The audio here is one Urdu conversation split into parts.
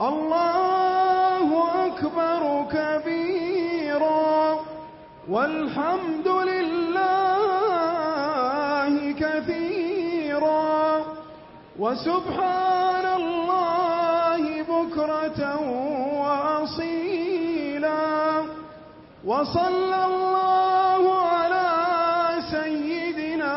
الله أكبر كبيرا والحمد لله كثيرا وسبحان الله بكرة وأصيلا وصلى الله على سيدنا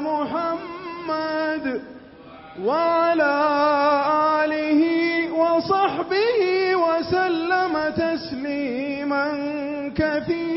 محمد وعلى آله وصحبه وسلم تسليما كثيرا.